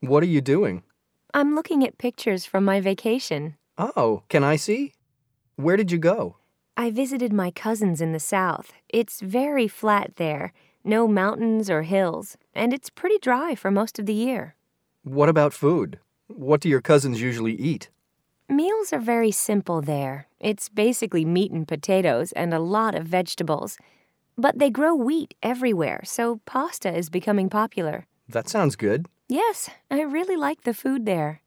What are you doing? I'm looking at pictures from my vacation. Oh, can I see? Where did you go? I visited my cousins in the south. It's very flat there, no mountains or hills, and it's pretty dry for most of the year. What about food? What do your cousins usually eat? Meals are very simple there. It's basically meat and potatoes and a lot of vegetables. But they grow wheat everywhere, so pasta is becoming popular. That sounds good. Yes, I really like the food there.